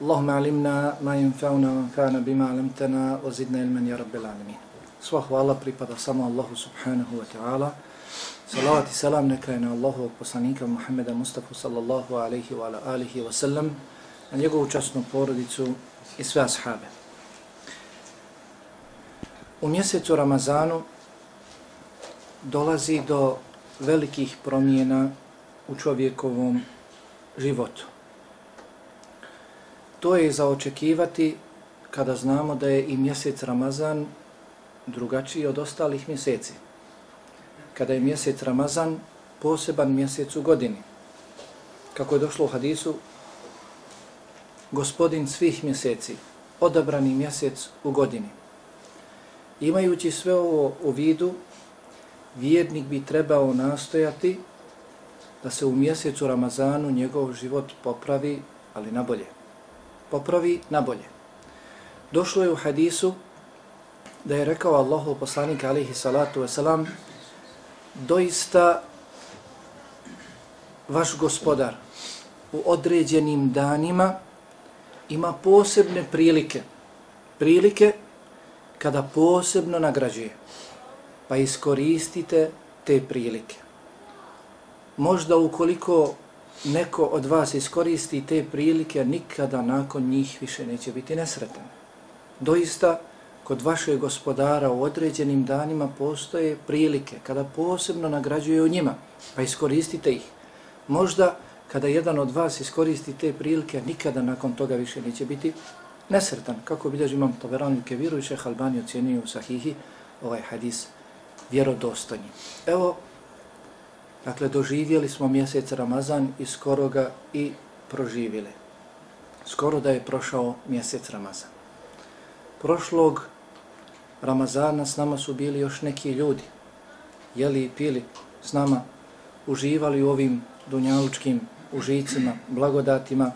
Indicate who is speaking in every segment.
Speaker 1: Allahumma alimna ma yanfa'una وانفعنا بما bima 'allamtana wa zidna رب العالمين rabbil alamin. Sva hvala pripada samo Allahu subhanahu wa ta'ala. Salavat i salam neka je na Allahu poslanika Muhammeda Mustafa sallallahu alaihi wa alihi wa sallam, na njegovu časnu porodicu i sve ashabe. U mjesecu Ramazanu dolazi do velikih promjena u čovjekovom životu. To je za očekivati kada znamo da je i mjesec Ramazan drugačiji od ostalih mjeseci. Kada je mjesec Ramazan poseban mjesec u godini. Kako je došlo u hadisu, gospodin svih mjeseci, odabrani mjesec u godini. Imajući sve ovo u vidu, vjernik bi trebao nastojati da se u mjesecu Ramazanu njegov život popravi, ali na bolje. Popravi na bolje. Došlo je u hadisu da je rekao Allahu poslanik alihi salatu wasalam doista vaš gospodar u određenim danima ima posebne prilike. Prilike kada posebno nagrađuje. Pa iskoristite te prilike. Možda ukoliko neko od vas iskoristi te prilike, nikada nakon njih više neće biti nesretan. Doista, kod vašeg gospodara u određenim danima postoje prilike kada posebno nagrađuje u njima, pa iskoristite ih. Možda kada jedan od vas iskoristi te prilike, nikada nakon toga više neće biti nesretan. Kako bilježi imam Taberanu Keviru i šeha Albani ocjenio u Sahihi ovaj hadis vjerodostojni. Evo, dakle, doživjeli smo mjesec Ramazan i skoro ga i proživjeli. Skoro da je prošao mjesec Ramazan. Prošlog Ramazana s nama su bili još neki ljudi, jeli i pili s nama, uživali u ovim dunjalučkim užicima, blagodatima,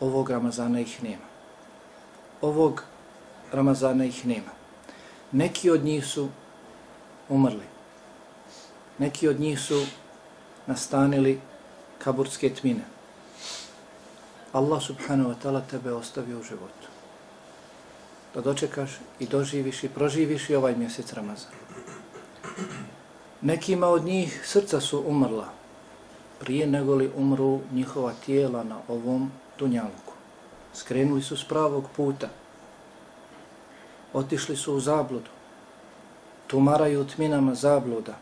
Speaker 1: ovog Ramazana ih nema. Ovog Ramazana ih nema. Neki od njih su umrli. Neki od njih su nastanili kaburske tmine. Allah subhanahu wa ta'ala tebe ostavio u životu da dočekaš i doživiš i proživiš i ovaj mjesec Ramazan. Nekima od njih srca su umrla prije nego li umru njihova tijela na ovom dunjalku. Skrenuli su s pravog puta. Otišli su u zabludu. Tumaraju tminama zabluda.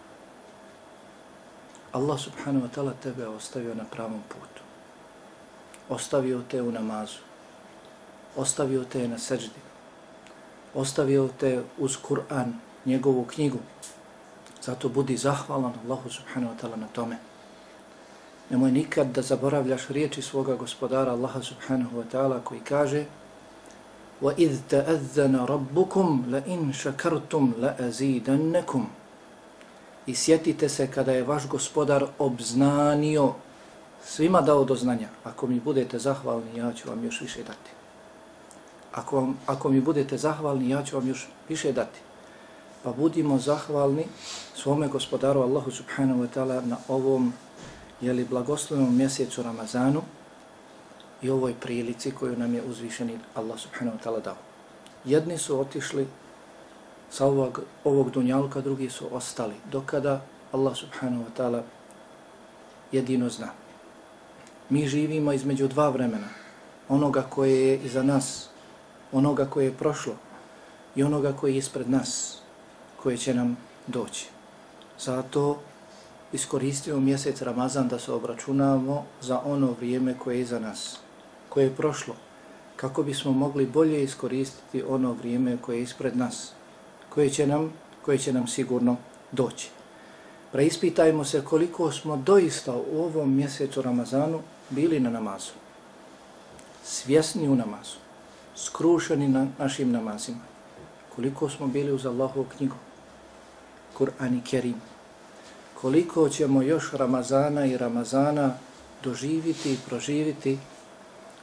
Speaker 1: Allah subhanahu wa ta'ala tebe ostavio na pravom putu. Ostavio te u namazu. Ostavio te na seđdi ostavio te uz Kur'an, njegovu knjigu. Zato budi zahvalan Allahu subhanahu wa ta'ala na tome. Nemoj nikad da zaboravljaš riječi svoga gospodara Allaha subhanahu wa ta'ala koji kaže وَإِذْ تَأَذَّنَ رَبُّكُمْ لَإِنْ شَكَرْتُمْ لَأَزِيدَنَّكُمْ I sjetite se kada je vaš gospodar obznanio svima dao do znanja. Ako mi budete zahvalni, ja ću vam još više dati ako, vam, ako mi budete zahvalni, ja ću vam još više dati. Pa budimo zahvalni svome gospodaru Allahu subhanahu wa ta'ala na ovom jeli, blagoslovnom mjesecu Ramazanu i ovoj prilici koju nam je uzvišeni Allah subhanahu wa ta'ala dao. Jedni su otišli sa ovog, ovog dunjalka, drugi su ostali. Dokada Allah subhanahu wa ta'ala jedino zna. Mi živimo između dva vremena. Onoga koje je iza nas, onoga koje je prošlo i onoga koje je ispred nas, koje će nam doći. Zato iskoristimo mjesec Ramazan da se obračunamo za ono vrijeme koje je iza nas, koje je prošlo, kako bismo mogli bolje iskoristiti ono vrijeme koje je ispred nas, koje će nam, koje će nam sigurno doći. Preispitajmo se koliko smo doista u ovom mjesecu Ramazanu bili na namazu. Svjesni u namazu skrušeni na našim namazima. Koliko smo bili uz Allahovu knjigu, Kur'an i Kerim. Koliko ćemo još Ramazana i Ramazana doživiti i proživiti,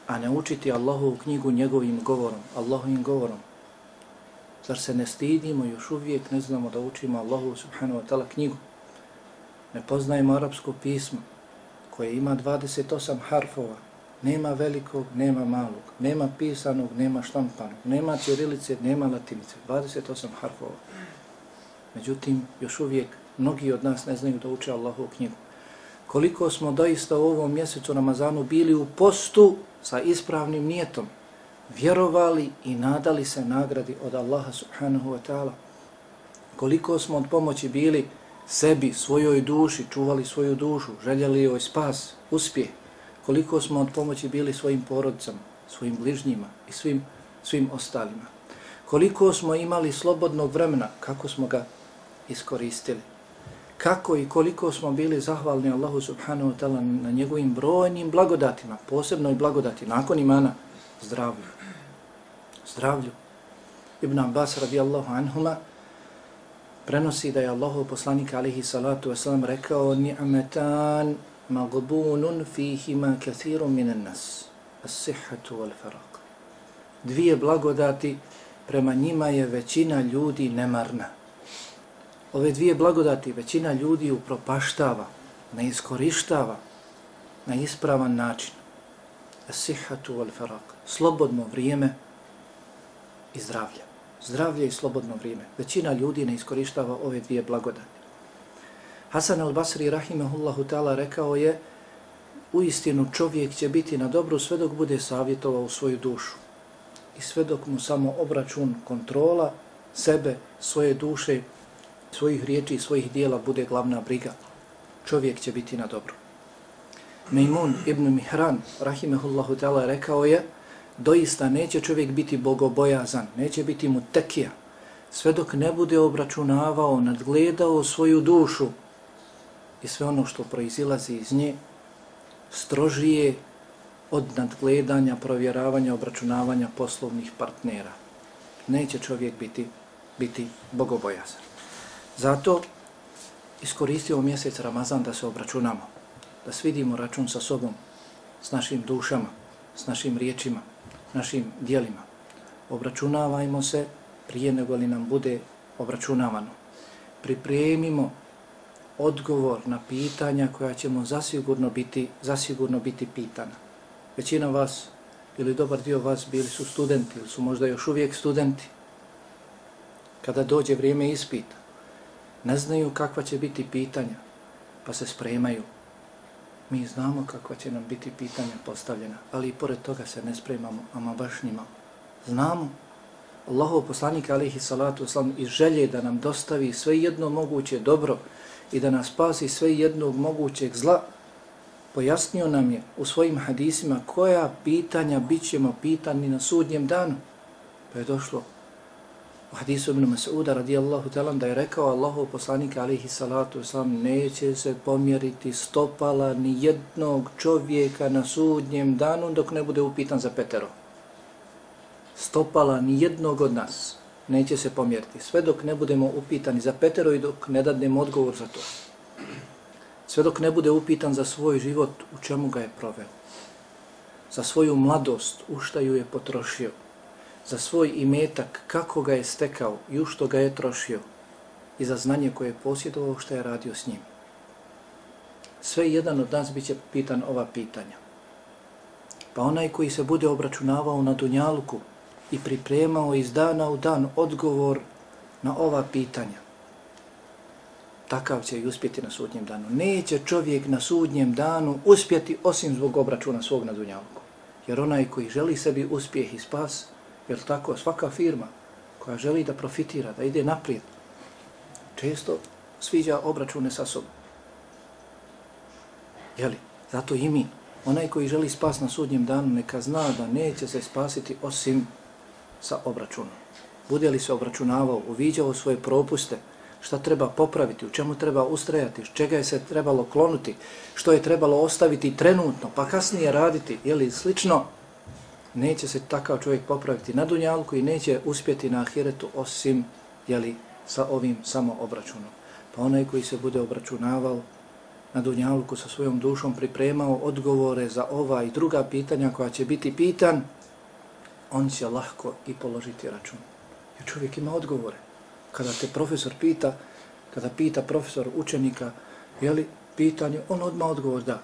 Speaker 1: a ne učiti Allahovu knjigu njegovim govorom, Allahovim govorom. Zar se ne stidimo još uvijek, ne znamo da učimo Allahu subhanahu wa ta'ala knjigu. Ne poznajemo arapsko pismo koje ima 28 harfova, Nema velikog, nema malog, nema pisanog, nema štampanog, nema cirilice, nema latinice. 28 harfova. Međutim, još uvijek mnogi od nas ne znaju da uče Allahu knjigu. Koliko smo doista u ovom mjesecu Ramazanu bili u postu sa ispravnim nijetom, vjerovali i nadali se nagradi od Allaha subhanahu wa ta'ala. Koliko smo od pomoći bili sebi, svojoj duši, čuvali svoju dušu, željeli joj spas, uspjeh. Koliko smo od pomoći bili svojim porodcama, svojim bližnjima i svim, svim ostalima. Koliko smo imali slobodnog vremena, kako smo ga iskoristili. Kako i koliko smo bili zahvalni Allahu subhanahu wa ta'ala na njegovim brojnim blagodatima, posebno i blagodati nakon imana, zdravlju. Zdravlju. Ibn Abbas radijallahu anhuma prenosi da je Allahov poslanik alihi salatu wasalam rekao ni'metan magbunun fihima kathirun minan nas as-sihhatu wal faraq. Dvije blagodati prema njima je većina ljudi nemarna ove dvije blagodati većina ljudi upropaštava, ne iskorištava na ispravan način. As-sihatu wal farak. Slobodno vrijeme i zdravlje. Zdravlje i slobodno vrijeme. Većina ljudi ne iskorištava ove dvije blagodati. Hasan al-Basri rahimahullahu ta'ala rekao je u istinu čovjek će biti na dobru sve dok bude savjetovao svoju dušu. I sve dok mu samo obračun kontrola sebe, svoje duše svojih riječi i svojih dijela bude glavna briga, čovjek će biti na dobro. Mejmun ibn Mihran, rahimehullahu ta'ala, rekao je, doista neće čovjek biti bogobojazan, neće biti mu tekija, sve dok ne bude obračunavao, nadgledao svoju dušu i sve ono što proizilazi iz nje, strožije od nadgledanja, provjeravanja, obračunavanja poslovnih partnera. Neće čovjek biti, biti bogobojazan. Zato iskoristio mjesec Ramazan da se obračunamo, da svidimo račun sa sobom, s našim dušama, s našim riječima, našim dijelima. Obračunavajmo se prije nego li nam bude obračunavano. Pripremimo odgovor na pitanja koja ćemo zasigurno biti, zasigurno biti pitana. Većina vas ili dobar dio vas bili su studenti ili su možda još uvijek studenti. Kada dođe vrijeme ispita, ne znaju kakva će biti pitanja, pa se spremaju. Mi znamo kakva će nam biti pitanja postavljena, ali i pored toga se ne spremamo, ama baš nima. Znamo, Allahov poslanik alihi salatu oslam i želje da nam dostavi sve jedno moguće dobro i da nas spasi sve jednog mogućeg zla, pojasnio nam je u svojim hadisima koja pitanja bit ćemo pitani na sudnjem danu. Pa je došlo u hadisu ibn Mas'uda radijallahu talan da je rekao Allahu poslanik alihi salatu wasalam neće se pomjeriti stopala ni jednog čovjeka na sudnjem danu dok ne bude upitan za petero. Stopala ni jednog od nas neće se pomjeriti sve dok ne budemo upitani za petero i dok ne dadnemo odgovor za to. Sve dok ne bude upitan za svoj život u čemu ga je proveo. Za svoju mladost u šta ju je potrošio za svoj imetak, kako ga je stekao i u što ga je trošio i za znanje koje je posjedovao što je radio s njim. Sve jedan od nas biće pitan ova pitanja. Pa onaj koji se bude obračunavao na Dunjaluku i pripremao iz dana u dan odgovor na ova pitanja, takav će i uspjeti na sudnjem danu. Neće čovjek na sudnjem danu uspjeti osim zbog obračuna svog na Dunjaluku. Jer onaj koji želi sebi uspjeh i spas, Jer tako, svaka firma koja želi da profitira, da ide naprijed, često sviđa obračune sa sobom. Jeli? Zato i mi, onaj koji želi spas na sudnjem danu, neka zna da neće se spasiti osim sa obračunom. Bude li se obračunavao, uviđao svoje propuste, šta treba popraviti, u čemu treba ustrajati, čega je se trebalo klonuti, što je trebalo ostaviti trenutno, pa kasnije raditi, jeli slično, neće se takav čovjek popraviti na dunjalku i neće uspjeti na ahiretu osim jeli, sa ovim samo obračunom. Pa onaj koji se bude obračunavao na dunjalku sa svojom dušom, pripremao odgovore za ova i druga pitanja koja će biti pitan, on će lahko i položiti račun. Jer čovjek ima odgovore. Kada te profesor pita, kada pita profesor učenika, je li pitanje, on odmah odgovor da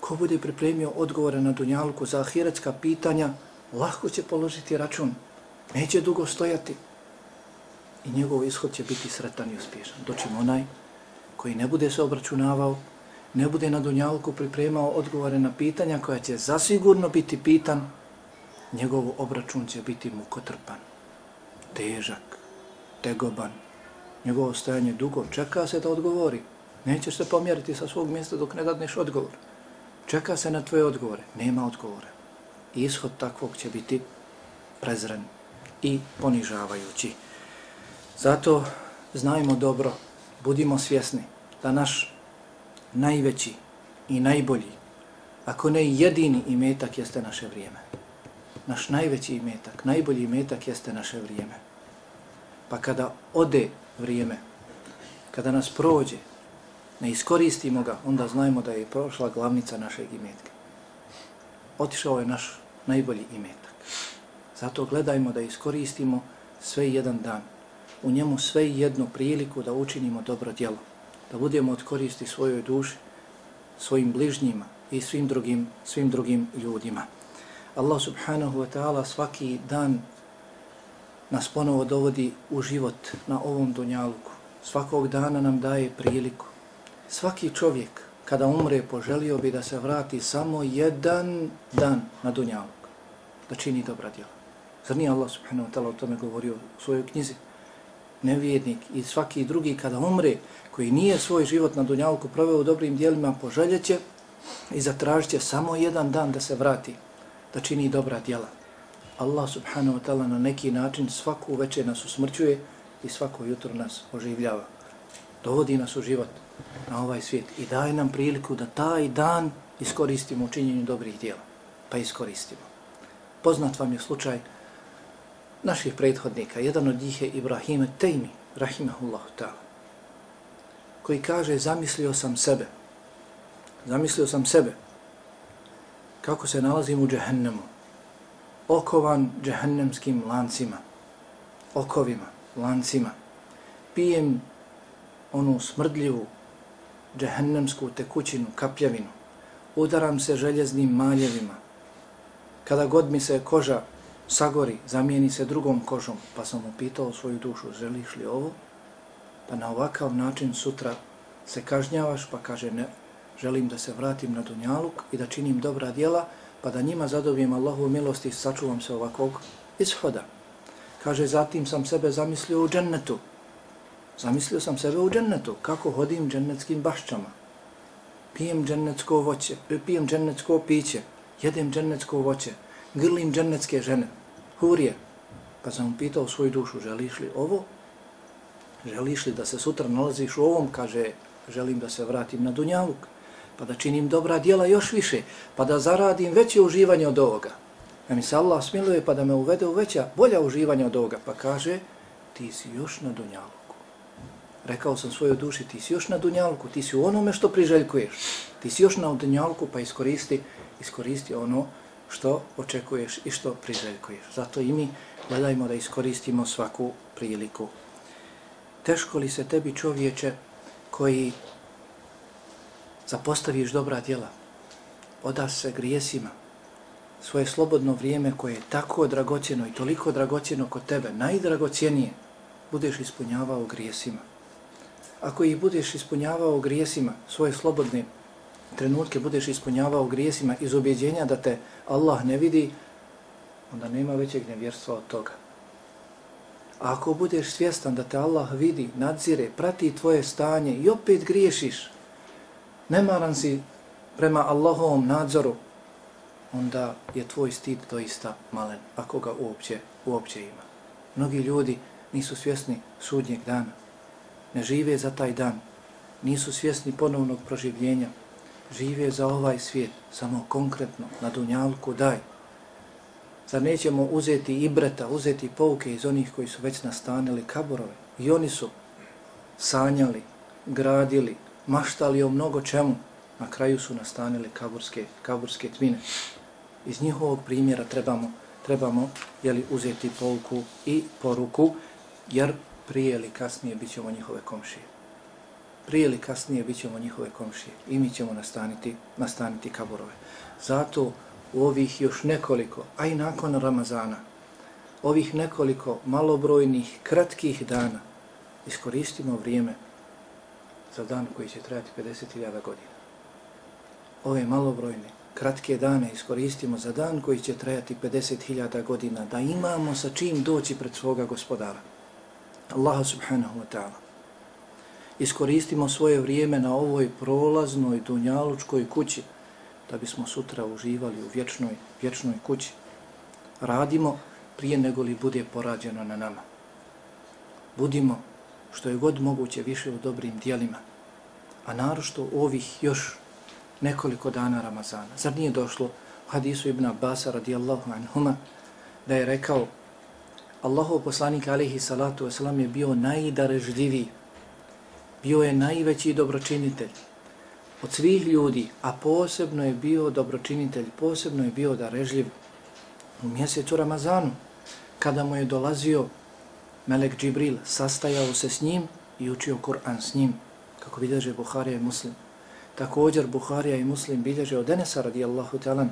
Speaker 1: ko bude pripremio odgovore na dunjalku za ahiretska pitanja, lahko će položiti račun. Neće dugo stojati. I njegov ishod će biti sretan i uspješan. Doćim onaj koji ne bude se obračunavao, ne bude na dunjalku pripremao odgovore na pitanja koja će zasigurno biti pitan, njegov obračun će biti mukotrpan, težak, tegoban. Njegovo stajanje dugo čeka se da odgovori. Nećeš se pomjeriti sa svog mjesta dok ne dadneš odgovor. Čeka se na tvoje odgovore. Nema odgovora. Ishod takvog će biti prezren i ponižavajući. Zato znajmo dobro, budimo svjesni da naš najveći i najbolji, ako ne jedini imetak jeste naše vrijeme. Naš najveći imetak, najbolji imetak jeste naše vrijeme. Pa kada ode vrijeme, kada nas prođe, ne iskoristimo ga, onda znajmo da je prošla glavnica našeg imetka. Otišao je naš najbolji imetak. Zato gledajmo da iskoristimo sve jedan dan. U njemu sve jednu priliku da učinimo dobro djelo. Da budemo odkoristi svojoj duši, svojim bližnjima i svim drugim, svim drugim ljudima. Allah subhanahu wa ta'ala svaki dan nas ponovo dovodi u život na ovom dunjaluku. Svakog dana nam daje priliku svaki čovjek kada umre poželio bi da se vrati samo jedan dan na dunjalog, da čini dobra djela. Zar nije Allah subhanahu wa ta'ala o tome govorio u svojoj knjizi? Nevjednik i svaki drugi kada umre, koji nije svoj život na dunjalku proveo u dobrim dijelima, poželjeće i zatražit samo jedan dan da se vrati, da čini dobra djela. Allah subhanahu wa ta'ala na neki način svaku večer nas usmrćuje i svako jutro nas oživljava. Dovodi nas u život na ovaj svijet i daje nam priliku da taj dan iskoristimo u činjenju dobrih dijela. Pa iskoristimo. Poznat vam je slučaj naših prethodnika. Jedan od njih je Ibrahim Tejmi, rahimahullahu ta'ala, koji kaže, zamislio sam sebe, zamislio sam sebe, kako se nalazim u džehennemu, okovan džehennemskim lancima, okovima, lancima, pijem onu smrdljivu džehennemsku tekućinu, kapljavinu, udaram se željeznim maljevima, kada god mi se koža sagori, zamijeni se drugom kožom, pa sam mu pitao svoju dušu, želiš li ovo? Pa na ovakav način sutra se kažnjavaš, pa kaže ne, želim da se vratim na Dunjaluk i da činim dobra djela, pa da njima zadobijem Allahu milost i sačuvam se ovakvog ishoda. Kaže, zatim sam sebe zamislio u džennetu, Zamislio sam sebe u džennetu, kako hodim džennetskim bašćama. Pijem džennetsko voće, pijem džennetsko piće, jedem džennetsko voće, grlim džennetske žene, hurije. Pa sam pitao svoju dušu, želiš li ovo? Želiš li da se sutra nalaziš u ovom? Kaže, želim da se vratim na Dunjaluk, pa da činim dobra dijela još više, pa da zaradim veće uživanje od ovoga. Da mi se Allah smiluje pa da me uvede u veća, bolja uživanja od ovoga. Pa kaže, ti si još na Dunjalu rekao sam svojoj duši, ti si još na dunjalku, ti si u onome što priželjkuješ. Ti si još na dunjalku, pa iskoristi, iskoristi ono što očekuješ i što priželjkuješ. Zato i mi gledajmo da iskoristimo svaku priliku. Teško li se tebi čovječe koji zapostaviš dobra djela, oda se grijesima, svoje slobodno vrijeme koje je tako dragocjeno i toliko dragocjeno kod tebe, najdragocjenije, budeš ispunjavao grijesima ako ih budeš ispunjavao grijesima, svoje slobodne trenutke budeš ispunjavao grijesima iz objeđenja da te Allah ne vidi, onda nema većeg nevjerstva od toga. A ako budeš svjestan da te Allah vidi, nadzire, prati tvoje stanje i opet griješiš, nemaran si prema Allahovom nadzoru, onda je tvoj stid doista malen, ako ga uopće, uopće ima. Mnogi ljudi nisu svjesni sudnjeg dana ne žive za taj dan, nisu svjesni ponovnog proživljenja, žive za ovaj svijet, samo konkretno, na dunjalku daj. Zar nećemo uzeti ibreta, uzeti pouke iz onih koji su već nastanili kaborove? I oni su sanjali, gradili, maštali o mnogo čemu, na kraju su nastanili kaburske, kaburske tmine. Iz njihovog primjera trebamo, trebamo jeli, uzeti pouku i poruku, jer prije ili kasnije bit ćemo njihove komšije. prije ili kasnije bit ćemo njihove komšije i mi ćemo nastaniti, nastaniti kaborove. Zato u ovih još nekoliko, a i nakon Ramazana, ovih nekoliko malobrojnih, kratkih dana, iskoristimo vrijeme za dan koji će trajati 50.000 godina. Ove malobrojne, kratke dane iskoristimo za dan koji će trajati 50.000 godina, da imamo sa čim doći pred svoga gospodara. Allaha subhanahu wa ta'ala. Iskoristimo svoje vrijeme na ovoj prolaznoj dunjalučkoj kući, da bismo sutra uživali u vječnoj, vječnoj kući. Radimo prije nego li bude porađeno na nama. Budimo što je god moguće više u dobrim dijelima, a narošto ovih još nekoliko dana Ramazana. Zar nije došlo u hadisu Ibn Abbas radijallahu anhuma da je rekao Allahov poslanik alihi salatu wasalam je bio najdarežljiviji, bio je najveći dobročinitelj od svih ljudi, a posebno je bio dobročinitelj, posebno je bio darežljiv u mjesecu Ramazanu, kada mu je dolazio Melek Džibril, sastajao se s njim i učio Kur'an s njim, kako bilježe Buharija i Muslim. Također Buharija i Muslim bilježe od Enesa radijallahu talan,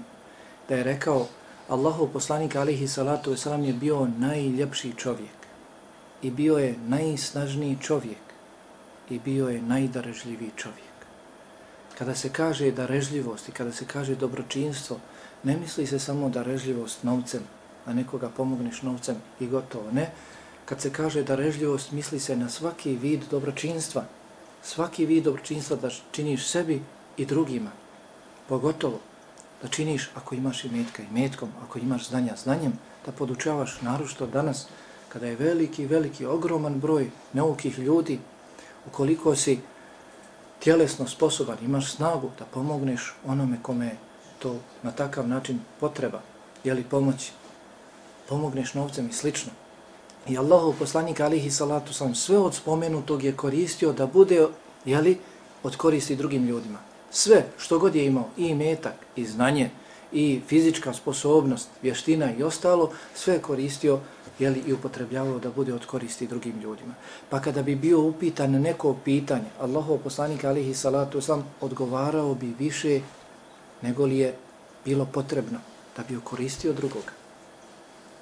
Speaker 1: da je rekao Allahov poslanik alihi salatu wasalam je bio najljepši čovjek i bio je najsnažniji čovjek i bio je najdarežljiviji čovjek. Kada se kaže darežljivost i kada se kaže dobročinstvo, ne misli se samo darežljivost novcem, da nekoga pomogneš novcem i gotovo. Ne, kad se kaže darežljivost, misli se na svaki vid dobročinstva. Svaki vid dobročinstva da činiš sebi i drugima. Pogotovo da činiš ako imaš i metka i metkom, ako imaš znanja znanjem, da podučavaš narušto danas kada je veliki, veliki, ogroman broj neukih ljudi, ukoliko si tjelesno sposoban, imaš snagu da pomogneš onome kome to na takav način potreba, je li pomoći, pomogneš novcem i slično. I Allahov poslanik alihi salatu sam sve od spomenutog je koristio da bude, je li, od koristi drugim ljudima. Sve što god je imao, i metak, i znanje, i fizička sposobnost, vještina i ostalo, sve je koristio jeli, i upotrebljavao da bude od koristi drugim ljudima. Pa kada bi bio upitan neko pitanje, Allahov poslanik alihi salatu sam odgovarao bi više nego li je bilo potrebno da bi okoristio drugoga.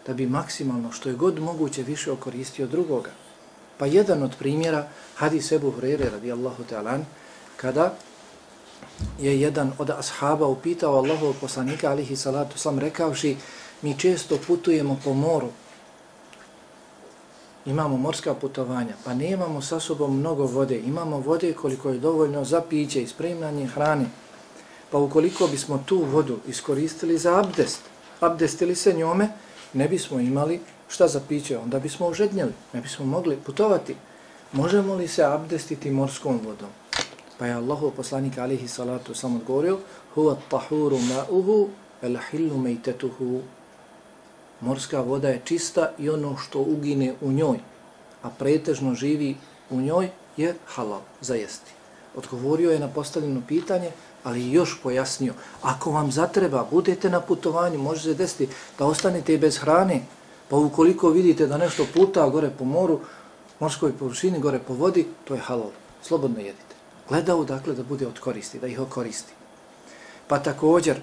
Speaker 1: Da bi maksimalno, što je god moguće, više okoristio drugoga. Pa jedan od primjera, hadis Ebu Hrere radijallahu ta'alan, kada je jedan od ashaba upitao Allahov poslanika alihi salatu sam rekavši mi često putujemo po moru imamo morska putovanja, pa nemamo sa sobom mnogo vode, imamo vode koliko je dovoljno za piće i spremljanje hrane, pa ukoliko bismo tu vodu iskoristili za abdest, abdestili se njome, ne bismo imali šta za piće, onda bismo užednjeli, ne bismo mogli putovati. Možemo li se abdestiti morskom vodom? Pa je Allahu poslanik alihi salatu sam odgovorio, huwa tahuru ma'uhu el hillu mejtetuhu morska voda je čista i ono što ugine u njoj, a pretežno živi u njoj, je halal za jesti. Odgovorio je na postavljeno pitanje, ali još pojasnio, ako vam zatreba, budete na putovanju, može se desiti da ostanete bez hrane, pa ukoliko vidite da nešto puta gore po moru, morskoj površini, gore po vodi, to je halal. Slobodno jedite. Gledao dakle da bude od koristi, da ih okoristi. Pa također,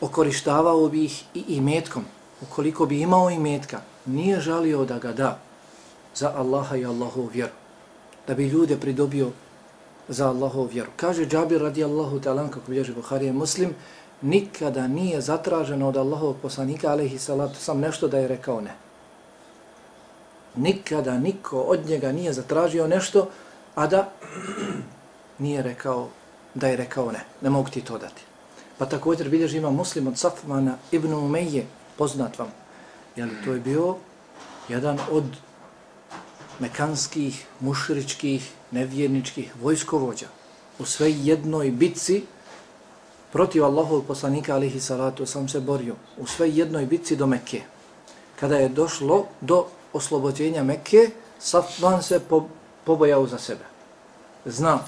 Speaker 1: okorištavao bi ih i imetkom, ukoliko bi imao imetka, nije žalio da ga da za Allaha i Allahov vjeru, da bi ljude pridobio za Allahov vjeru. Kaže Džabir radijallahu ta'ala, kako bilježi Buharije muslim, nikada nije zatraženo od Allahovog poslanika, alaihi salatu sam, nešto da je rekao ne. Nikada niko od njega nije zatražio nešto, a da nije rekao da je rekao ne. Ne mogu ti to dati. Pa također bilježi ima muslim od Safmana ibn Umeje, poznat vam. Jeli, to je bio jedan od mekanskih, mušričkih, nevjerničkih vojskovođa u sve jednoj bitci protiv Allahovog poslanika alihi salatu sam se borio u sve jednoj bitci do Mekke. Kada je došlo do oslobođenja Mekke, Safvan se po, pobojao za sebe. Zna,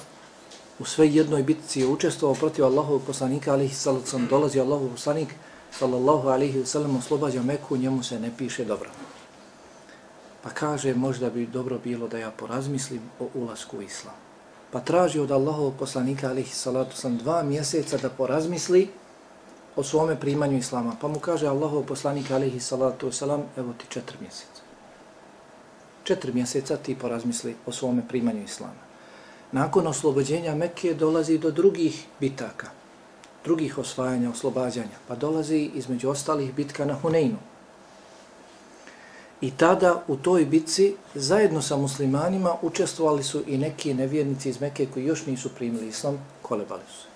Speaker 1: u sve jednoj bitci je učestvovao protiv Allahovog poslanika alihi salatu dolazi Allahov poslanik sallallahu alihi wa oslobađa Meku, njemu se ne piše dobro. Pa kaže, možda bi dobro bilo da ja porazmislim o ulasku u islam. pa traži od Allahovog poslanika alihi salatu sam dva mjeseca da porazmisli o svome primanju islama. Pa mu kaže Allahov poslanik alihi salatu salam, evo ti četiri mjeseca. Četiri mjeseca ti porazmisli o svome primanju islama. Nakon oslobođenja Mekke dolazi do drugih bitaka, drugih osvajanja, oslobađanja, pa dolazi između ostalih bitka na Huneinu. I tada u toj bitci zajedno sa muslimanima učestvovali su i neki nevjernici iz Mekke koji još nisu primili islam, kolebali su.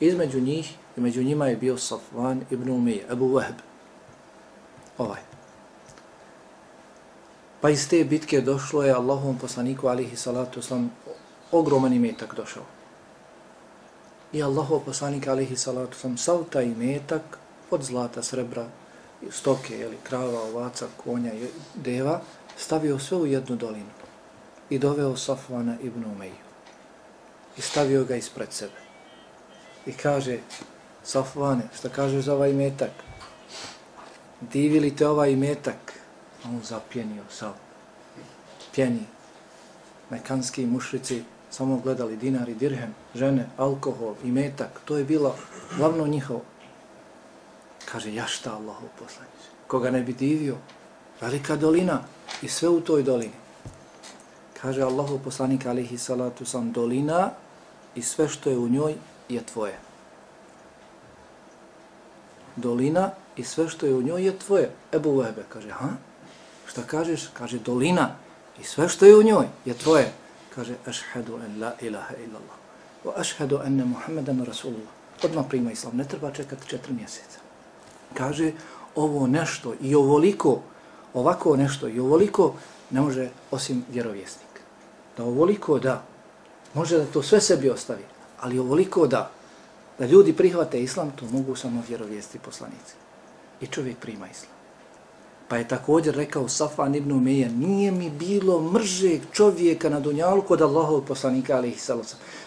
Speaker 1: Između njih i među njima je bio Safvan ibn Umije, Abu Wahb. Ovaj. Pa iz te bitke došlo je Allahom poslaniku alihi salatu islam ogroman imetak došao. I Allahov poslanik alihi salatu sam sav taj imetak od zlata, srebra, stoke, jeli, krava, ovaca, konja deva, stavio sve u jednu dolinu i doveo Safvana ibn Umeju i stavio ga ispred sebe. I kaže, Safvane, šta kažeš za ovaj metak? Divi li te ovaj metak? A on zapjenio sav. Pjeni. Mekanski mušrici samo gledali dinar i dirhem, žene, alkohol i metak. To je bilo glavno njihovo. Kaže, ja šta Allahu poslaniče? Koga ne bi divio? Velika dolina i sve u toj dolini. Kaže Allahu poslanik alihi salatu sam, dolina i sve što je u njoj je tvoje. Dolina i sve što je u njoj je tvoje. Ebu Vebe kaže, ha? Šta kažeš? Kaže, dolina i sve što je u njoj je tvoje. Kaže, ašhedu en la ilaha illallah. O ašhedu enne Muhammeden rasulullah. Odmah prima islam, ne treba čekati četiri mjeseca. Kaže, ovo nešto i ovoliko, ovako nešto i ovoliko ne može osim vjerovjesnik. Da ovoliko da, može da to sve sebi ostavi, ali ovoliko da, da ljudi prihvate islam, to mogu samo vjerovijesti poslanici. I čovjek prima islam. Pa je također rekao Safan ibn Umeja, nije mi bilo mržeg čovjeka na dunjalu kod Allahov poslanika, ali ih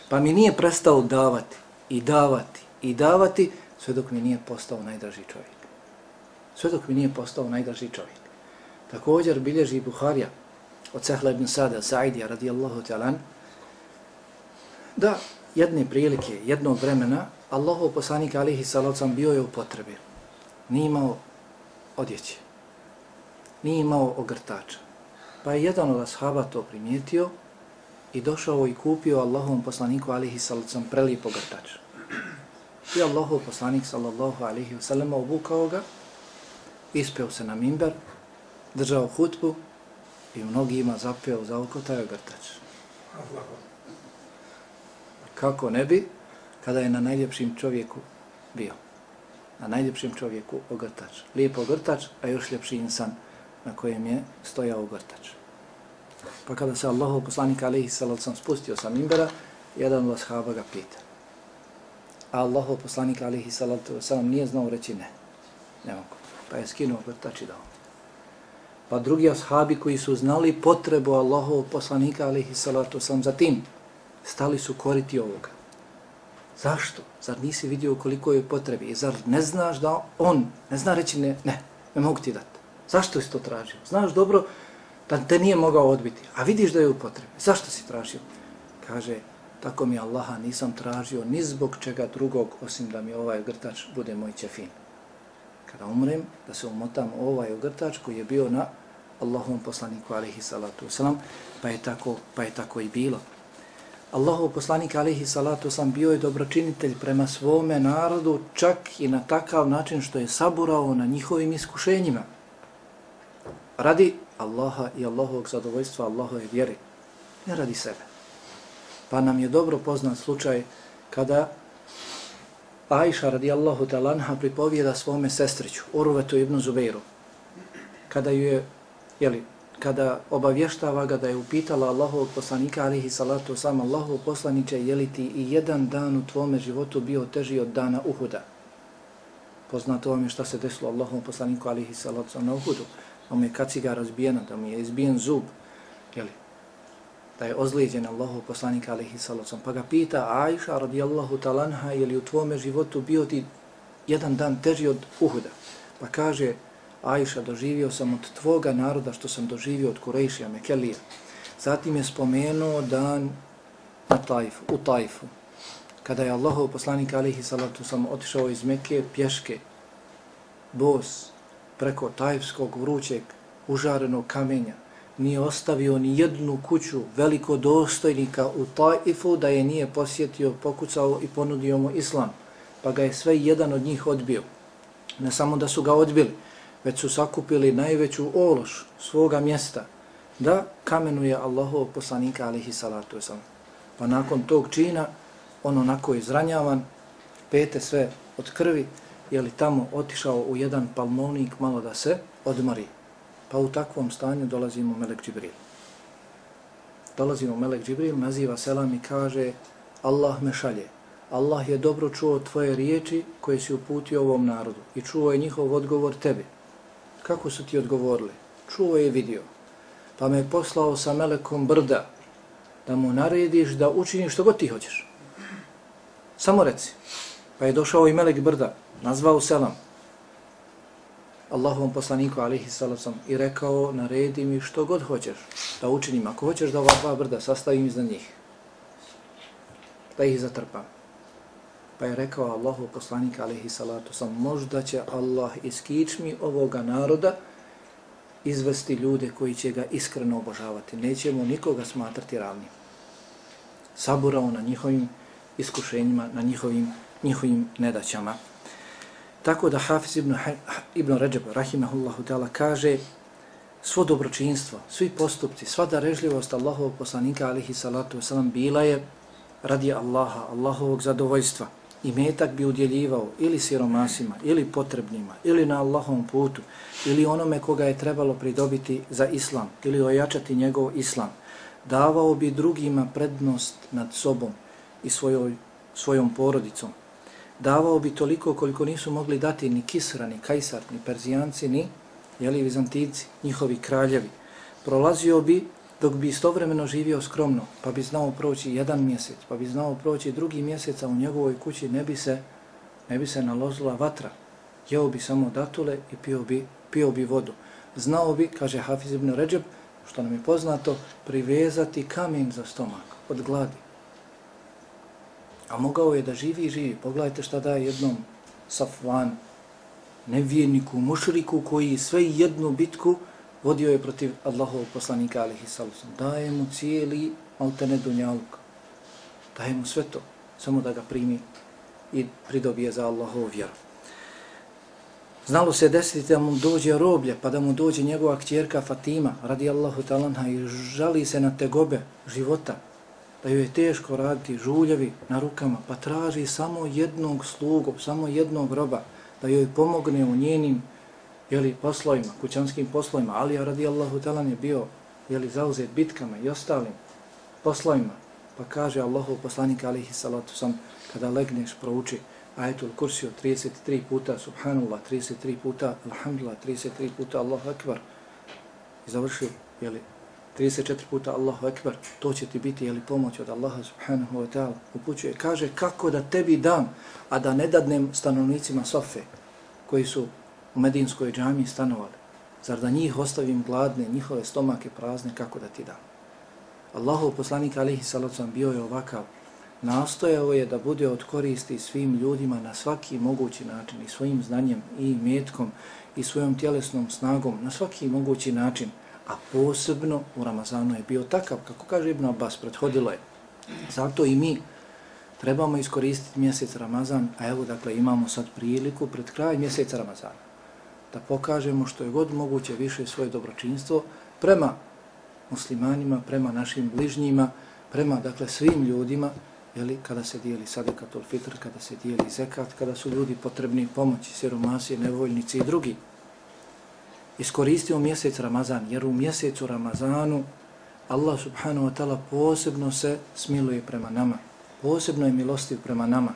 Speaker 1: Pa mi nije prestao davati i davati i davati, sve dok mi nije postao najdraži čovjek. Sve dok mi nije postao najdraži čovjek. Također bilježi Buharija od Sehla ibn Sada, Sa'idija radijallahu ta'ala, da jedne prilike, jednog vremena, Allahov poslanik alihi salacom bio je u potrebi. Nije imao odjeće. Nije imao ogrtača. Pa je jedan od ashaba to primijetio i došao i kupio Allahovom poslaniku alihi salacom prelijep ogrtač. I Allahov poslanik sallallahu alihi wasallam obukao ga, ispeo se na mimber, držao hutbu i mnogima zapeo za oko taj ogrtač. Kako ne bi, kada je na najljepšim čovjeku bio. Na najljepšim čovjeku ogrtač. Lijep ogrtač, a još ljepši insan na kojem je stojao ogrtač. Pa kada se Allahov poslanik alaihi sallam spustio sa mimbera, jedan od ashaba ga pita. A Allahov poslanik alaihi sallam nije znao reći ne. Ne mogu. Pa je skinuo ogrtač i dao. Pa drugi ashabi koji su znali potrebu Allahov poslanika alaihi sallam za tim, stali su koriti ovoga. Zašto? Zar nisi vidio koliko je potrebi? Zar ne znaš da on ne zna reći ne, ne, ne mogu ti dati. Zašto si to tražio? Znaš dobro da te nije mogao odbiti, a vidiš da je u potrebi. Zašto si tražio? Kaže, tako mi Allaha nisam tražio ni zbog čega drugog, osim da mi ovaj grtač bude moj ćefin. Kada umrem, da se umotam ovaj ogrtač koji je bio na Allahom poslaniku, alihi salatu wasalam, pa je tako, pa je tako i bilo. Allahov poslanik alihi salatu sam bio je dobročinitelj prema svome narodu čak i na takav način što je saburao na njihovim iskušenjima. Radi Allaha i Allahovog zadovoljstva, Allahove vjeri, ne radi sebe. Pa nam je dobro poznat slučaj kada Aisha radijallahu talanha pripovijeda svome sestriću, Urvetu ibn Zubeiru, kada ju je, jeli, kada obavještava ga da je upitala Allahovog poslanika alihi salatu sam Allahov poslaniće je li ti i jedan dan u tvome životu bio teži od dana Uhuda? Poznato vam je šta se desilo Allahovom poslaniku alihi salatu sam na Uhudu. Da mu je kaciga razbijena, da mu je izbijen zub, jeli? da je ozlijeđen Allahov poslanika alihi salatu. Pa ga pita Aisha radijallahu talanha je li u tvome životu bio ti jedan dan teži od Uhuda? Pa kaže Ajša, doživio sam od tvoga naroda što sam doživio od Kurejšija, Mekelija. Zatim je spomenuo dan na Tajfu, u Tajfu. Kada je Allahov poslanik alihi salatu sam otišao iz Mekke pješke, bos, preko Tajfskog vrućeg, užarenog kamenja, nije ostavio ni jednu kuću veliko dostojnika u Taifu da je nije posjetio, pokucao i ponudio mu islam. Pa ga je sve jedan od njih odbio. Ne samo da su ga odbili, već su sakupili najveću ološ svoga mjesta da kamenuje Allahov poslanika alihi salatu wasalam. Pa nakon tog čina, on onako izranjavan, pete sve od krvi, je li tamo otišao u jedan palmovnik malo da se odmori. Pa u takvom stanju dolazimo Melek Džibril. Dolazimo Melek Džibril, naziva selam i kaže Allah me šalje. Allah je dobro čuo tvoje riječi koje si uputio ovom narodu i čuo je njihov odgovor tebi. Kako su ti odgovorili? Čuo je vidio. Pa me je poslao sa Melekom brda da mu narediš da učiniš što god ti hoćeš. Samo reci. Pa je došao i Melek brda, nazvao selam. Allahovom poslaniku alihi salasam i rekao naredi mi što god hoćeš da učinim. Ako hoćeš da ova dva brda sastavim iznad njih, da ih zatrpam. Pa je rekao Allahov poslanik alihi salatu sam možda će Allah iz kičmi ovoga naroda izvesti ljude koji će ga iskreno obožavati. Nećemo nikoga smatrati ravnim. Saburao na njihovim iskušenjima, na njihovim, njihovim nedaćama. Tako da Hafiz ibn, ibn Ređeb, rahimahullahu ta'ala, kaže svo dobročinstvo, svi postupci, sva darežljivost Allahovog poslanika, alihi salatu wasalam, bila je radi Allaha, Allahovog zadovoljstva. I metak bi udjeljivao ili siromasima, ili potrebnima, ili na Allahovom putu, ili onome koga je trebalo pridobiti za islam, ili ojačati njegov islam. Davao bi drugima prednost nad sobom i svojoj, svojom porodicom davao bi toliko koliko nisu mogli dati ni Kisra, ni Kajsar, ni Perzijanci, ni jeli, Vizantinci, njihovi kraljevi. Prolazio bi dok bi istovremeno živio skromno, pa bi znao proći jedan mjesec, pa bi znao proći drugi mjesec, a u njegovoj kući ne bi se, ne bi se nalozila vatra. Jeo bi samo datule i pio bi, pio bi vodu. Znao bi, kaže Hafiz ibn Ređeb, što nam je poznato, privezati kamen za stomak od gladi. A mogao je da živi i živi. Pogledajte šta daje jednom Safvan, nevjerniku, mušriku koji sve jednu bitku vodio je protiv Allahovog poslanika alihi salusom. Daje mu cijeli maltene dunjaluk. Daje mu sve to, samo da ga primi i pridobije za Allahovu vjeru. Znalo se desiti da mu dođe roblje, pa da mu dođe njegova kćerka Fatima, radi Allahu talanha, i žali se na tegobe života, da joj je teško raditi žuljevi na rukama, pa traži samo jednog slugu, samo jednog roba, da joj pomogne u njenim jeli, poslovima, kućanskim poslovima. Ali radijallahu talan je bio jeli, zauzet bitkama i ostalim poslovima. Pa kaže Allahu poslanik alihi salatu sam, kada legneš, prouči ajetul kursiju 33 puta, subhanallah, 33 puta, alhamdulillah, 33 puta, Allahu akbar. I završi, jeli, 34 puta Allahu Ekber, to će ti biti jeli pomoć od Allaha subhanahu wa ta'ala. Upućuje, kaže kako da tebi dam, a da ne dadnem stanovnicima Sofe, koji su u Medinskoj džami stanovali. Zar da njih ostavim gladne, njihove stomake prazne, kako da ti dam? Allahu poslanik alihi salacom bio je ovakav. Nastojao je da bude od koristi svim ljudima na svaki mogući način i svojim znanjem i metkom i svojom tjelesnom snagom na svaki mogući način a posebno u Ramazanu je bio takav, kako kaže Ibn Abbas, prethodilo je. Zato i mi trebamo iskoristiti mjesec Ramazan, a evo dakle imamo sad priliku pred kraj mjeseca Ramazana, da pokažemo što je god moguće više svoje dobročinstvo prema muslimanima, prema našim bližnjima, prema dakle svim ljudima, jeli, kada se dijeli sadekatul fitr, kada se dijeli zekat, kada su ljudi potrebni pomoći, siromasi, nevoljnici i drugi iskoristio mjesec Ramazan, jer u mjesecu Ramazanu Allah subhanahu wa ta'ala posebno se smiluje prema nama, posebno je milostiv prema nama,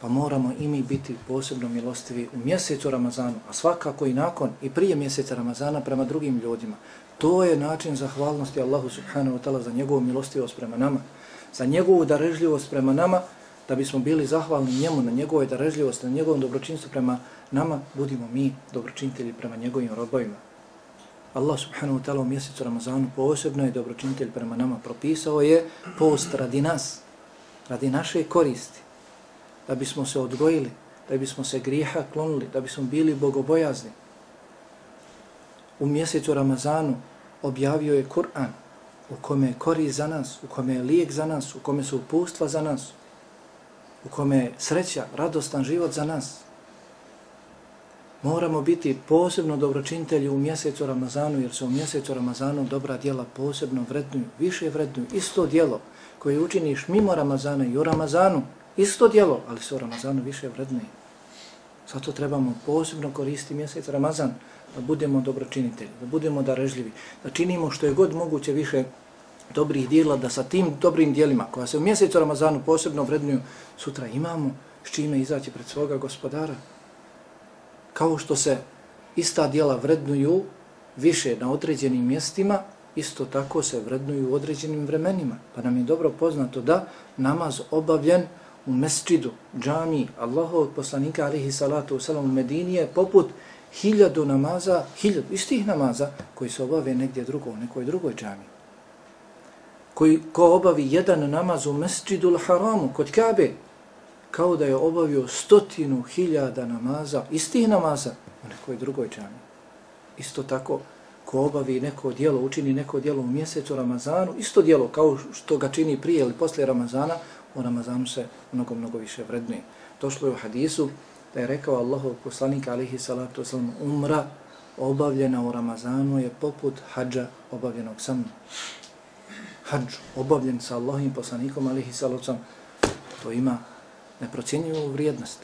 Speaker 1: pa moramo i mi biti posebno milostivi u mjesecu Ramazanu, a svakako i nakon i prije mjeseca Ramazana prema drugim ljudima. To je način zahvalnosti Allahu subhanahu wa ta'ala za njegovu milostivost prema nama, za njegovu darežljivost prema nama, da bismo bili zahvalni njemu na njegovoj darežljivosti, na njegovom dobročinstvu prema nama, budimo mi dobročinitelji prema njegovim robovima. Allah subhanahu wa ta'ala u mjesecu Ramazanu posebno je dobročinitelj prema nama propisao je post radi nas, radi naše koristi, da bismo se odgojili, da bismo se grijeha klonili, da bismo bili bogobojazni. U mjesecu Ramazanu objavio je Kur'an u kome je korist za nas, u kome je lijek za nas, u kome su upustva za nas, u kome je sreća, radostan život za nas. Moramo biti posebno dobročinitelji u mjesecu Ramazanu, jer se u mjesecu Ramazanu dobra djela posebno vrednuju, više vrednuju. Isto djelo koje učiniš mimo Ramazana i u Ramazanu, isto djelo, ali se u Ramazanu više vrednuje. Zato trebamo posebno koristiti mjesec Ramazan, da budemo dobročinitelji, da budemo darežljivi, da činimo što je god moguće više dobrih dijela, da sa tim dobrim dijelima, koja se u mjesecu Ramazanu posebno vrednuju, sutra imamo s čime izaći pred svoga gospodara. Kao što se ista dijela vrednuju više na određenim mjestima, isto tako se vrednuju u određenim vremenima. Pa nam je dobro poznato da namaz obavljen u mesčidu, džami, Allahovog poslanika alihi salatu u salamu Medinije, poput hiljadu namaza, hiljadu istih namaza koji se obave negdje drugo, u nekoj drugoj džami. Koji, ko obavi jedan namaz u mesčidu haramu kod Kabe, kao da je obavio stotinu hiljada namaza, istih namaza, u nekoj drugoj džami. Isto tako, ko obavi neko dijelo, učini neko dijelo u mjesecu Ramazanu, isto dijelo kao što ga čini prije ili poslije Ramazana, u Ramazanu se mnogo, mnogo više vrednuje. Došlo je u hadisu da je rekao Allahov poslanik alihi salatu wasalam, umra obavljena u Ramazanu je poput hađa obavljenog sa mnom. Hađ obavljen sa Allahim poslanikom alihi salocom, to ima neprocijenjivu vrijednost.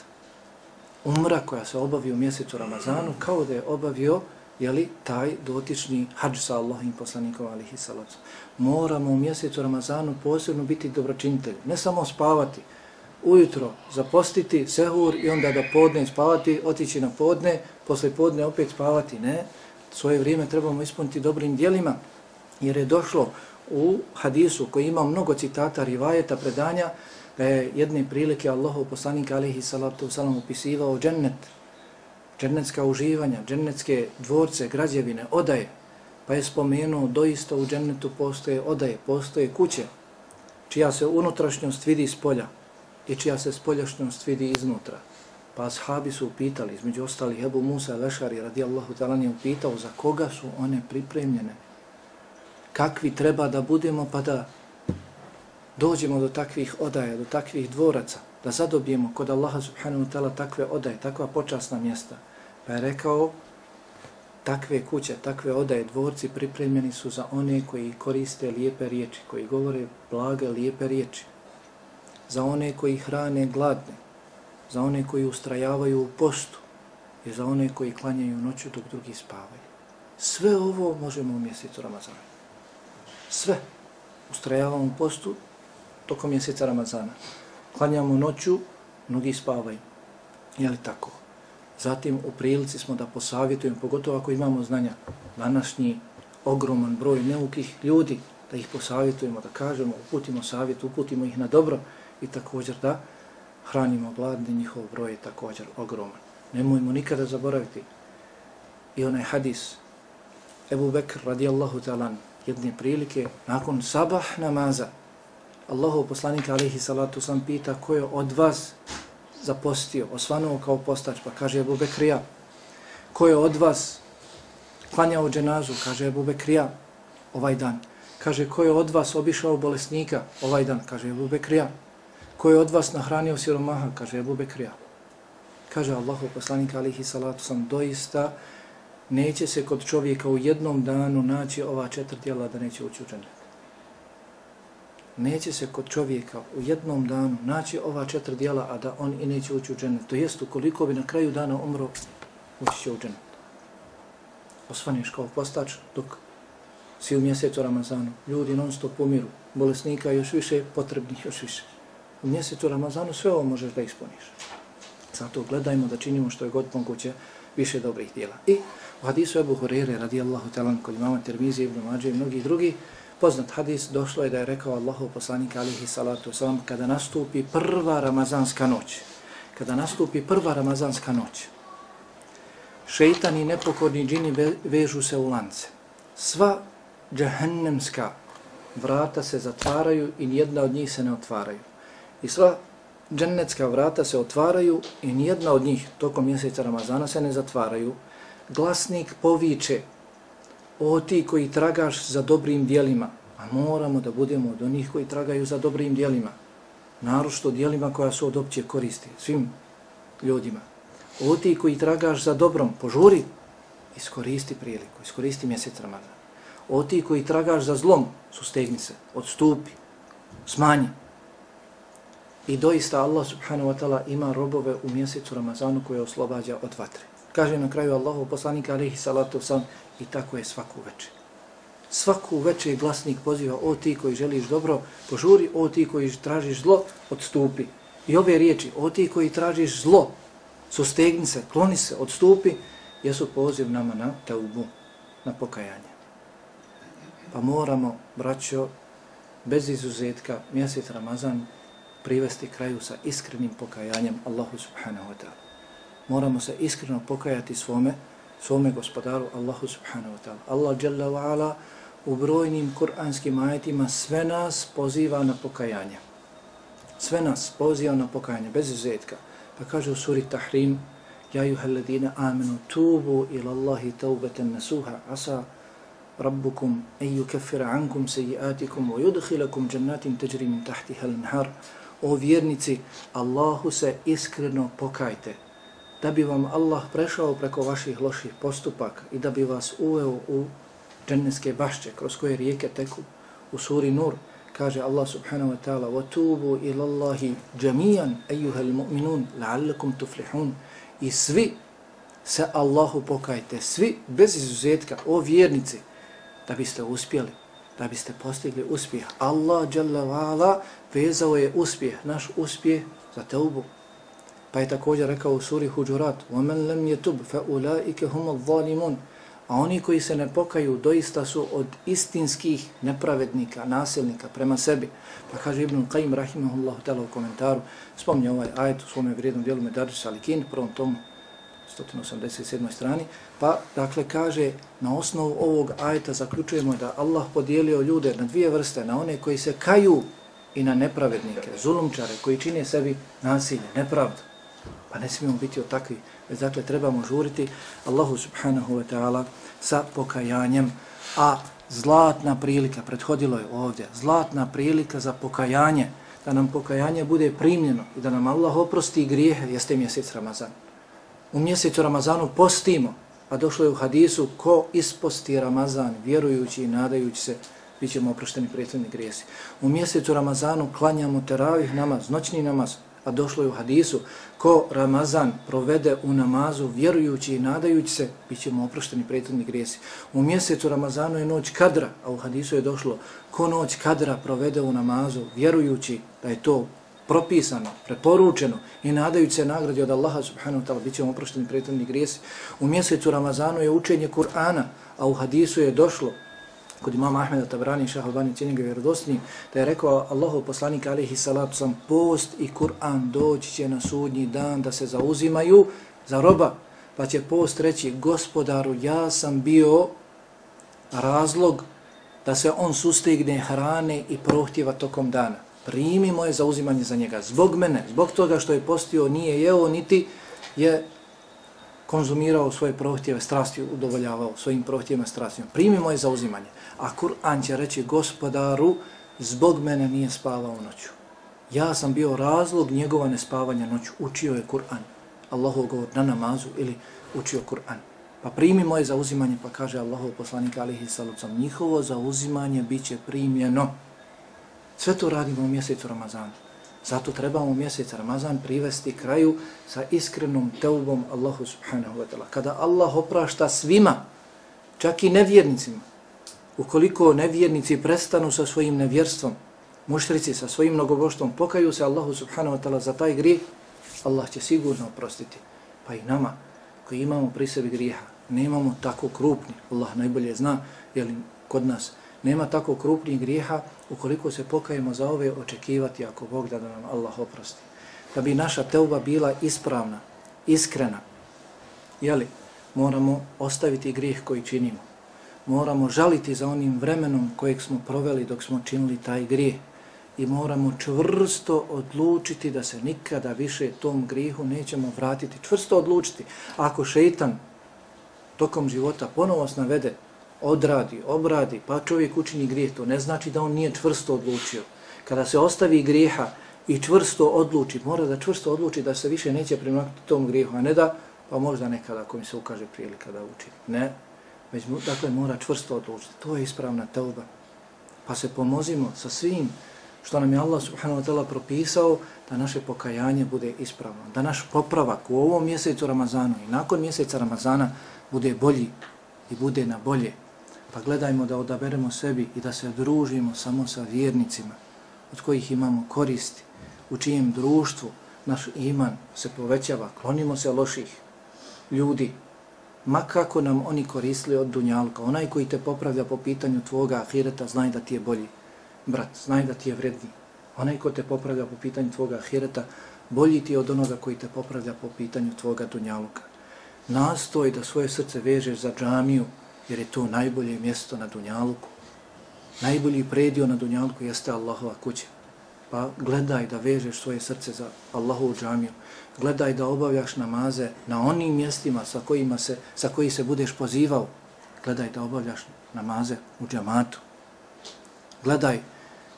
Speaker 1: Umra koja se obavi u mjesecu Ramazanu kao da je obavio jeli, taj dotični hađ sa Allahim poslanikom alihi salocom. Moramo u mjesecu Ramazanu posebno biti dobročinitelji, ne samo spavati, ujutro zapostiti sehur i onda da podne spavati, otići na podne, posle podne opet spavati, ne. Svoje vrijeme trebamo ispuniti dobrim dijelima, jer je došlo u hadisu koji ima mnogo citata, rivajeta, predanja, da je jedne prilike Allahov poslanik alihi salatu salam upisivao džennet, džennetska uživanja, džennetske dvorce, građevine, odaje, pa je spomenuo doista u džennetu postoje odaje, postoje kuće, čija se unutrašnjost vidi iz polja, i čija se spoljašnjost vidi iznutra. Pa ashabi su upitali, između ostalih Ebu Musa Lešari radijallahu talan je upitao za koga su one pripremljene. Kakvi treba da budemo pa da dođemo do takvih odaja, do takvih dvoraca, da zadobijemo kod Allaha subhanahu ta'ala takve odaje, takva počasna mjesta. Pa je rekao, takve kuće, takve odaje, dvorci pripremljeni su za one koji koriste lijepe riječi, koji govore blage, lijepe riječi za one koji hrane gladne, za one koji ustrajavaju u postu i za one koji klanjaju noću dok drugi spavaju. Sve ovo možemo u mjesecu Ramazana. Sve. Ustrajavamo u postu tokom mjeseca Ramazana. Klanjamo noću, mnogi spavaju. Je li tako? Zatim u prilici smo da posavjetujemo, pogotovo ako imamo znanja, današnji ogroman broj neukih ljudi, da ih posavjetujemo, da kažemo, uputimo savjet, uputimo ih na dobro, i također da hranimo gladne, njihov broj je također ogroman. Nemojmo nikada zaboraviti i onaj hadis Ebu Bekr radijallahu talan jedne prilike nakon sabah namaza Allahu poslanik alihi salatu sam pita ko je od vas zapostio, osvanuo kao postač, pa kaže Ebu Bekrija. Ko je od vas klanjao dženazu, kaže Ebu Bekrija, ovaj dan. Kaže, ko je od vas obišao bolesnika ovaj dan, kaže Ebu Bekrija. ko je od vas nahranio siromaha, kaže Ebu Bekrija. Kaže Allahu poslanik alihi salatu sam, doista neće se kod čovjeka u jednom danu naći ova četiri djela da neće ući u džennet. Neće se kod čovjeka u jednom danu naći ova četiri djela, a da on i neće ući u džennet. To jest, ukoliko bi na kraju dana umro, ući će u džennet. Osvaniš kao postač dok si u mjesecu Ramazanu. Ljudi non stop umiru. Bolesnika još više, potrebnih još više u mjesecu Ramazanu sve ovo možeš da ispuniš. Zato gledajmo da činimo što je god moguće više dobrih djela. I u hadisu Ebu Hurere radijallahu talan kod imama Tirmizi, Ibn Mađe i mnogi drugi, poznat hadis došlo je da je rekao Allahu poslanika alihi salatu wasalam kada nastupi prva ramazanska noć. Kada nastupi prva ramazanska noć. šeitan i nepokorni džini vežu se u lance. Sva džahennemska vrata se zatvaraju i nijedna od njih se ne otvaraju. I sva džennetska vrata se otvaraju i nijedna od njih tokom mjeseca Ramazana se ne zatvaraju. Glasnik poviče o ti koji tragaš za dobrim dijelima, a moramo da budemo od onih koji tragaju za dobrim dijelima, narošto dijelima koja su od opće koristi svim ljudima. O ti koji tragaš za dobrom, požuri, iskoristi priliku, iskoristi mjesec Ramazana. O ti koji tragaš za zlom, sustegni se, odstupi, smanji. I doista Allah subhanahu wa ta'ala ima robove u mjesecu Ramazanu koje oslobađa od vatre. Kaže na kraju Allahu poslanika alihi salatu sam i tako je svaku večer. Svaku večer glasnik poziva o ti koji želiš dobro, požuri, o ti koji tražiš zlo, odstupi. I ove riječi, o ti koji tražiš zlo, sustegni se, kloni se, odstupi, jesu poziv nama na teubu, na pokajanje. Pa moramo, braćo, bez izuzetka, mjesec Ramazan privesti kraju sa iskrenim pokajanjem Allahu subhanahu wa ta'ala. Moramo se iskreno pokajati svome, svome gospodaru Allahu subhanahu wa ta'ala. Allah jalla wa ala u brojnim kuranskim ajetima sve nas poziva na pokajanje. Sve nas poziva na pokajanje, bez izuzetka. Pa kaže u suri Tahrim, Ja juha alladina amenu tubu ila Allahi tawbatan nasuha asa rabbukum en yukaffira ankum sayi'atikum wa yudkhilakum jannatin teđri min tahtiha hal. O vjernici, Allahu se iskreno pokajte, da bi vam Allah prešao preko vaših loših postupaka i da bi vas uveo u dženneske bašće kroz koje rijeke teku u suri Nur. Kaže Allah subhanahu wa ta'ala وَتُوبُوا إِلَى اللَّهِ جَمِيًا أَيُّهَا الْمُؤْمِنُونَ لَعَلَّكُمْ تُفْلِحُونَ I svi se Allahu pokajte, svi bez izuzetka, o vjernici, da biste uspjeli, da biste postigli uspjeh. Allah jalla wa'ala vezao je uspjeh, naš uspjeh za teubu. Pa je također rekao u suri Huđurat وَمَنْ لَمْ يَتُبْ فَأُولَٰئِكَ هُمَ الظَّالِمُونَ A oni koji se ne pokaju doista su od istinskih nepravednika, nasilnika prema sebi. Pa kaže Ibn Qayyim rahimahullahu ta'la u komentaru, spomnje ovaj ajet u svome vrijednom dijelu Medarđu Salikin, prvom tomu 187. strani, pa dakle kaže na osnovu ovog ajeta zaključujemo da Allah podijelio ljude na dvije vrste, na one koji se kaju i na nepravednike, zulumčare koji čine sebi nasilje, nepravdu. Pa ne smijemo biti od takvi. dakle trebamo žuriti Allahu subhanahu wa ta'ala sa pokajanjem, a zlatna prilika, prethodilo je ovdje, zlatna prilika za pokajanje, da nam pokajanje bude primljeno i da nam Allah oprosti grijehe, jeste mjesec Ramazan u mjesecu Ramazanu postimo, a došlo je u hadisu, ko isposti Ramazan vjerujući i nadajući se, bit ćemo oprošteni prijateljni grijesi. U mjesecu Ramazanu klanjamo teravih namaz, noćni namaz, a došlo je u hadisu, ko Ramazan provede u namazu vjerujući i nadajući se, bit ćemo oprošteni prijateljni grijesi. U mjesecu Ramazanu je noć kadra, a u hadisu je došlo, ko noć kadra provede u namazu vjerujući da je to propisano, preporučeno i nadajući se nagradi od Allaha subhanahu wa ta'ala, bit ćemo oprošteni prijateljni grijesi. U mjesecu Ramazanu je učenje Kur'ana, a u hadisu je došlo kod imama Ahmeda Tabrani i Albani, cijenim ga vjerodostini, da je rekao Allahu poslanik alihi salatu sam, post i Kur'an doći će na sudnji dan da se zauzimaju za roba, pa će post reći, gospodaru, ja sam bio razlog da se on sustigne hrane i prohtjeva tokom dana primi moje zauzimanje za njega. Zbog mene, zbog toga što je postio, nije jeo, niti je konzumirao svoje prohtjeve, strasti udovoljavao svojim prohtjevima, strastima. Primi moje zauzimanje. A Kur'an će reći gospodaru, zbog mene nije spavao noću. Ja sam bio razlog njegova nespavanja noću. Učio je Kur'an. Allahov govor na namazu ili učio Kur'an. Pa primi moje zauzimanje, pa kaže Allahov poslanik alihi salucom, njihovo zauzimanje bit će primljeno. Sve to radimo u mjesecu Ramazanu. Zato trebamo u mjesec Ramazan privesti kraju sa iskrenom teubom Allahu subhanahu wa ta'ala. Kada Allah oprašta svima, čak i nevjernicima, ukoliko nevjernici prestanu sa svojim nevjerstvom, muštrici sa svojim mnogoboštvom, pokaju se Allahu subhanahu wa ta'ala za taj grijeh, Allah će sigurno oprostiti. Pa i nama koji imamo pri sebi grijeha, nemamo tako krupni, Allah najbolje zna, jer kod nas nema tako krupnih grijeha ukoliko se pokajemo za ove očekivati ako Bog da nam Allah oprosti. Da bi naša teuba bila ispravna, iskrena. Jeli? moramo ostaviti grijeh koji činimo. Moramo žaliti za onim vremenom kojeg smo proveli dok smo činili taj grijeh. I moramo čvrsto odlučiti da se nikada više tom grihu nećemo vratiti. Čvrsto odlučiti. Ako šeitan tokom života ponovo nas navede, odradi, obradi, pa čovjek učini grijeh, to ne znači da on nije čvrsto odlučio. Kada se ostavi grijeha i čvrsto odluči, mora da čvrsto odluči da se više neće primaknuti tom grijehu, a ne da, pa možda nekada ako mi se ukaže prilika da učini. Ne, već dakle mora čvrsto odlučiti. To je ispravna teuba. Pa se pomozimo sa svim što nam je Allah subhanahu wa ta'ala propisao da naše pokajanje bude ispravno. Da naš popravak u ovom mjesecu Ramazanu i nakon mjeseca Ramazana bude bolji i bude na bolje. Pa gledajmo da odaberemo sebi i da se družimo samo sa vjernicima od kojih imamo koristi, u čijem društvu naš iman se povećava, klonimo se loših ljudi, ma kako nam oni koristili od dunjalka, onaj koji te popravlja po pitanju tvoga ahireta, znaj da ti je bolji brat, znaj da ti je vredni. Onaj ko te popravlja po pitanju tvoga ahireta, bolji ti od onoga koji te popravlja po pitanju tvoga dunjaluka. Nastoj da svoje srce vežeš za džamiju, jer je to najbolje mjesto na dunjaluku. Najbolji predio na dunjaluku jeste Allahova kuća. Pa gledaj da vežeš svoje srce za Allahovu džamiju. Gledaj da obavljaš namaze na onim mjestima sa kojima se, sa koji se budeš pozivao. Gledaj da obavljaš namaze u džamatu. Gledaj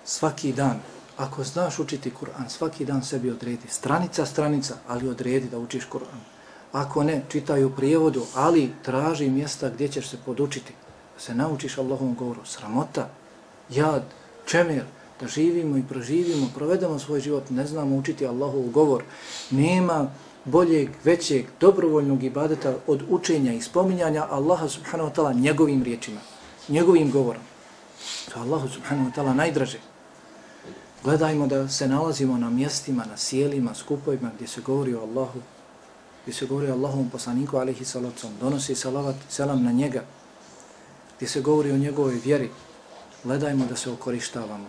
Speaker 1: svaki dan, ako znaš učiti Kur'an, svaki dan sebi odredi. Stranica, stranica, ali odredi da učiš Kur'an. Ako ne, čitaj u prijevodu, ali traži mjesta gdje ćeš se podučiti. Da se naučiš Allahom govoru. Sramota, jad, čemir, da živimo i proživimo, provedemo svoj život, ne znamo učiti Allahov govor. Nema boljeg, većeg, dobrovoljnog ibadeta od učenja i spominjanja Allaha subhanahu wa ta'ala njegovim riječima, njegovim govorom. To Allahu subhanahu wa ta'ala najdraže. Gledajmo da se nalazimo na mjestima, na sjelima, skupovima gdje se govori o Allahu, gdje se govori o Allahovom poslaniku, alihi salacom, donosi salavat, selam na njega, gdje se govori o njegovoj vjeri, gledajmo da se okorištavamo,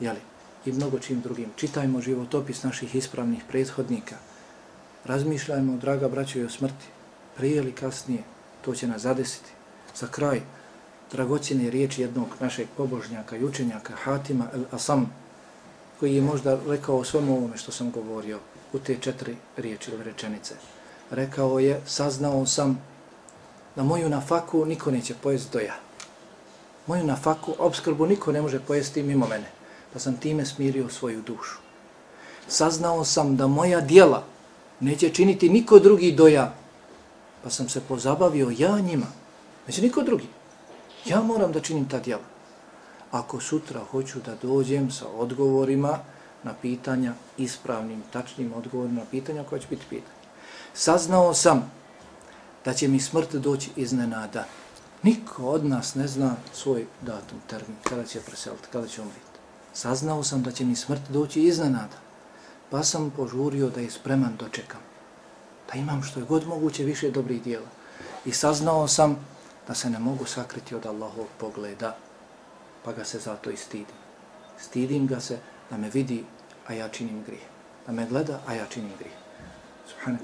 Speaker 1: jeli, i mnogo čim drugim. Čitajmo životopis naših ispravnih prethodnika, razmišljajmo, draga braćo, i o smrti, prije ili kasnije, to će nas zadesiti. Za kraj, dragocjene riječi jednog našeg pobožnjaka i učenjaka, Hatima el-Asam, koji je možda rekao o svom ovome što sam govorio, u te četiri riječi ili rečenice. Rekao je, saznao sam da moju nafaku niko neće pojesti do ja. Moju nafaku, obskrbu niko ne može pojesti mimo mene. Pa sam time smirio svoju dušu. Saznao sam da moja dijela neće činiti niko drugi do ja. Pa sam se pozabavio ja njima. Neće niko drugi. Ja moram da činim ta dijela. Ako sutra hoću da dođem sa odgovorima, na pitanja, ispravnim, tačnim odgovorima na pitanja koja će biti pitanja. Saznao sam da će mi smrt doći iznenada. Niko od nas ne zna svoj datum, termin, kada će preseliti, kada će umriti. Saznao sam da će mi smrt doći iznenada. Pa sam požurio da je spreman dočekam. Da imam što je god moguće više dobrih dijela. I saznao sam da se ne mogu sakriti od Allahovog pogleda. Pa ga se zato i stidim. Stidim ga se da me vidi, a ja činim grije. Da me gleda, a ja činim grije. Subhanak.